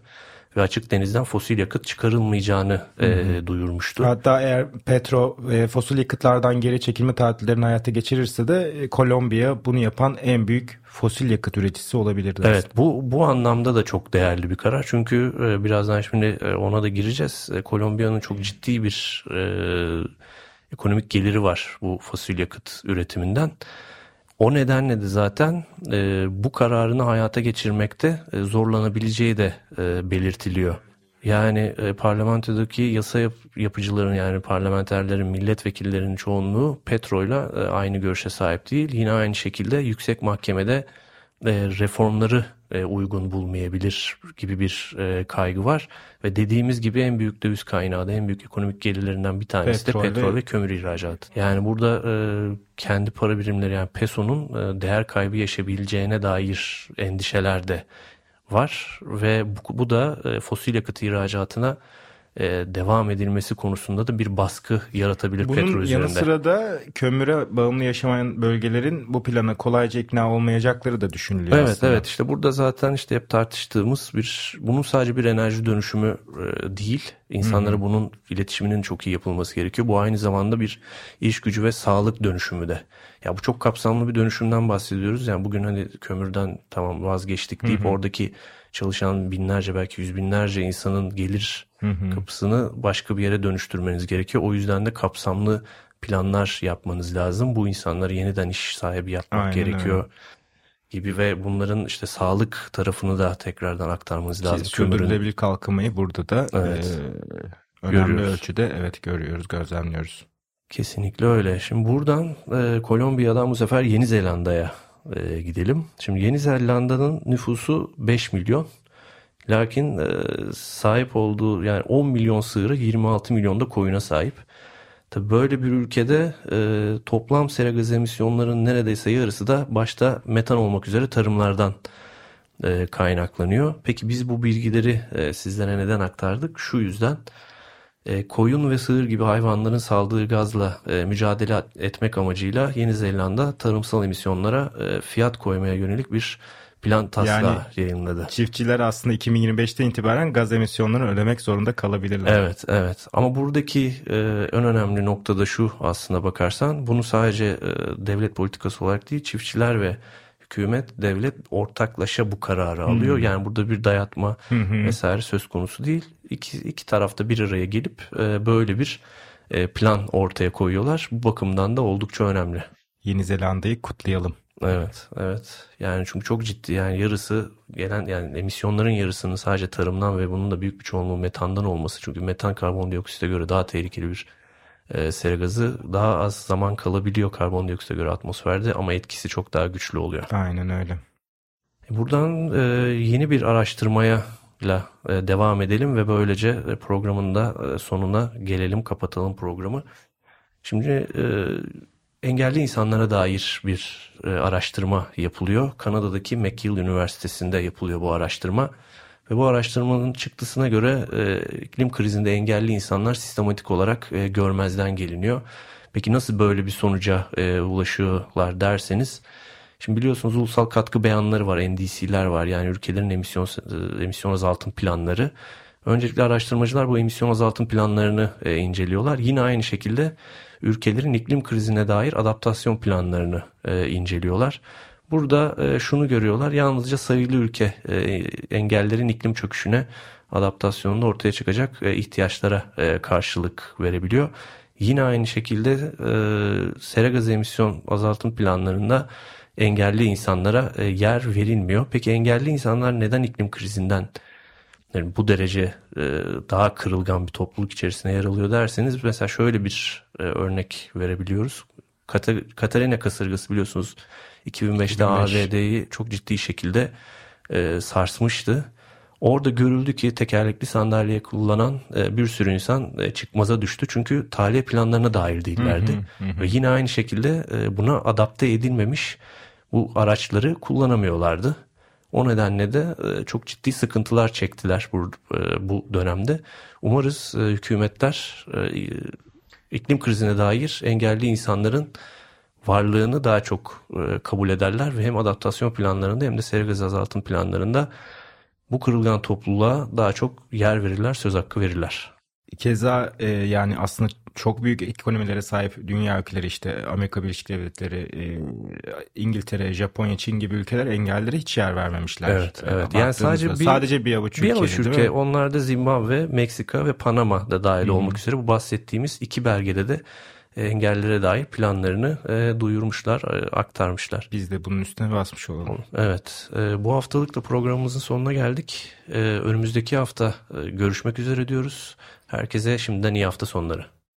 ve açık denizden fosil yakıt çıkarılmayacağını e, duyurmuştu. Hatta eğer petro e, fosil yakıtlardan geri çekilme tatillerini hayata geçirirse de e, Kolombiya bunu yapan en büyük fosil yakıt üreticisi olabilirdi. Evet bu bu anlamda da çok değerli bir karar. Çünkü e, birazdan şimdi e, ona da gireceğiz. E, Kolombiya'nın çok ciddi bir e, ekonomik geliri var bu fosil yakıt üretiminden. O nedenle de zaten e, bu kararını hayata geçirmekte e, zorlanabileceği de e, belirtiliyor. Yani e, parlamentodaki yasa yap, yapıcıların yani parlamenterlerin, milletvekillerinin çoğunluğu petroyla e, aynı görüşe sahip değil. Yine aynı şekilde yüksek mahkemede e, reformları e, uygun bulmayabilir gibi bir e, kaygı var. Ve dediğimiz gibi en büyük döviz kaynağı da en büyük ekonomik gelirlerinden bir tanesi petrol de petrol ve, ve kömür ihracatı. Yani burada e, kendi para birimleri yani peso'nun e, değer kaybı yaşayabileceğine dair endişeler de var ve bu, bu da e, fosil yakıt ihracatına devam edilmesi konusunda da bir baskı yaratabilir Bunun petrol üzerinde. Bunun yanı sıra da kömüre bağımlı yaşamayan bölgelerin bu plana kolayca ikna olmayacakları da düşünülüyor evet, aslında. Evet işte burada zaten işte hep tartıştığımız bir bunun sadece bir enerji dönüşümü e, değil. İnsanlara hmm. bunun iletişiminin çok iyi yapılması gerekiyor. Bu aynı zamanda bir iş gücü ve sağlık dönüşümü de. Ya bu çok kapsamlı bir dönüşümden bahsediyoruz. Yani bugün hani kömürden tamam vazgeçtik deyip hmm. oradaki çalışan binlerce belki yüz binlerce insanın gelir hı hı. kapısını başka bir yere dönüştürmeniz gerekiyor. O yüzden de kapsamlı planlar yapmanız lazım. Bu insanları yeniden iş sahibi yapmak Aynen gerekiyor. Öyle gibi ve bunların işte sağlık tarafını da tekrardan aktarmanız lazım. Sürdürülebilir kalkınmayı burada da evet. e, önemli görüyoruz. ölçüde evet görüyoruz, gözlemliyoruz. Kesinlikle öyle. Şimdi buradan e, Kolombiya'dan bu sefer Yeni Zelanda'ya e, gidelim. Şimdi Yeni Zelanda'nın nüfusu 5 milyon. Lakin e, sahip olduğu yani 10 milyon sığırı 26 milyon da koyuna sahip. Tabi böyle bir ülkede e, toplam sera gaz emisyonlarının neredeyse yarısı da başta metan olmak üzere tarımlardan e, kaynaklanıyor. Peki biz bu bilgileri e, sizlere neden aktardık? Şu yüzden e, koyun ve sığır gibi hayvanların saldığı gazla e, mücadele etmek amacıyla Yeni Zelanda tarımsal emisyonlara e, fiyat koymaya yönelik bir plan taslağı yani, yayınladı. Çiftçiler aslında 2025'te itibaren gaz emisyonlarını ödemek zorunda kalabilirler. Evet, evet. Ama buradaki e, en önemli nokta da şu aslında bakarsan bunu sadece e, devlet politikası olarak değil çiftçiler ve hükümet, devlet ortaklaşa bu kararı alıyor. Hmm. Yani burada bir dayatma hmm. vesaire söz konusu değil. İki, iki tarafta bir araya gelip e, böyle bir e, plan ortaya koyuyorlar. Bu bakımdan da oldukça önemli. Yeni Zelanda'yı kutlayalım. Evet, evet. Yani çünkü çok ciddi yani yarısı gelen yani emisyonların yarısının sadece tarımdan ve bunun da büyük bir çoğunluğu metandan olması. Çünkü metan karbondioksite göre daha tehlikeli bir e, sera gazı daha az zaman kalabiliyor karbondioksite göre atmosferde ama etkisi çok daha güçlü oluyor. Aynen öyle. E, buradan e, yeni bir araştırmaya ile devam edelim ve böylece e, programın da e, sonuna gelelim, kapatalım programı. Şimdi e, engelli insanlara dair bir e, araştırma yapılıyor. Kanada'daki McGill Üniversitesi'nde yapılıyor bu araştırma. Ve bu araştırmanın çıktısına göre e, iklim krizinde engelli insanlar sistematik olarak e, görmezden geliniyor. Peki nasıl böyle bir sonuca e, ulaşıyorlar derseniz, şimdi biliyorsunuz ulusal katkı beyanları var, NDC'ler var yani ülkelerin emisyon e, emisyon azaltım planları. Öncelikle araştırmacılar bu emisyon azaltım planlarını e, inceliyorlar. Yine aynı şekilde ülkelerin iklim krizine dair adaptasyon planlarını e, inceliyorlar. Burada e, şunu görüyorlar yalnızca sayılı ülke e, engellerin iklim çöküşüne adaptasyonunda ortaya çıkacak e, ihtiyaçlara e, karşılık verebiliyor. Yine aynı şekilde e, sera gazı emisyon azaltım planlarında engelli insanlara e, yer verilmiyor. Peki engelli insanlar neden iklim krizinden yani bu derece e, daha kırılgan bir topluluk içerisinde yer alıyor derseniz mesela şöyle bir e, örnek verebiliyoruz. Katarina kasırgası biliyorsunuz 2005'te 2005. ABD'yi çok ciddi şekilde e, sarsmıştı. Orada görüldü ki tekerlekli sandalye kullanan e, bir sürü insan e, çıkmaza düştü. Çünkü tahliye planlarına dair değillerdi. Hı hı hı. Ve yine aynı şekilde e, buna adapte edilmemiş bu araçları kullanamıyorlardı. O nedenle de e, çok ciddi sıkıntılar çektiler bu, e, bu dönemde. Umarız e, hükümetler iklim krizine dair engelli insanların varlığını daha çok kabul ederler ve hem adaptasyon planlarında hem de sera gazı azaltım planlarında bu kırılgan topluluğa daha çok yer verirler, söz hakkı verirler. Keza e, yani aslında çok büyük ekonomilere sahip dünya ülkeleri işte Amerika Birleşik Devletleri, e, İngiltere, Japonya, Çin gibi ülkeler engellere hiç yer vermemişler. Evet, e, evet. Yani sadece bir, sadece bir avuç ülke. Bir avuç ülke. Onlar da Zimbabwe, Meksika ve Panama da dahil hmm. olmak üzere bu bahsettiğimiz iki belgede de engellere dair planlarını e, duyurmuşlar, e, aktarmışlar. Biz de bunun üstüne basmış olalım. Evet, e, bu haftalık da programımızın sonuna geldik. E, önümüzdeki hafta e, görüşmek üzere diyoruz. Herkese şimdiden iyi hafta sonları.